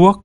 thuốc.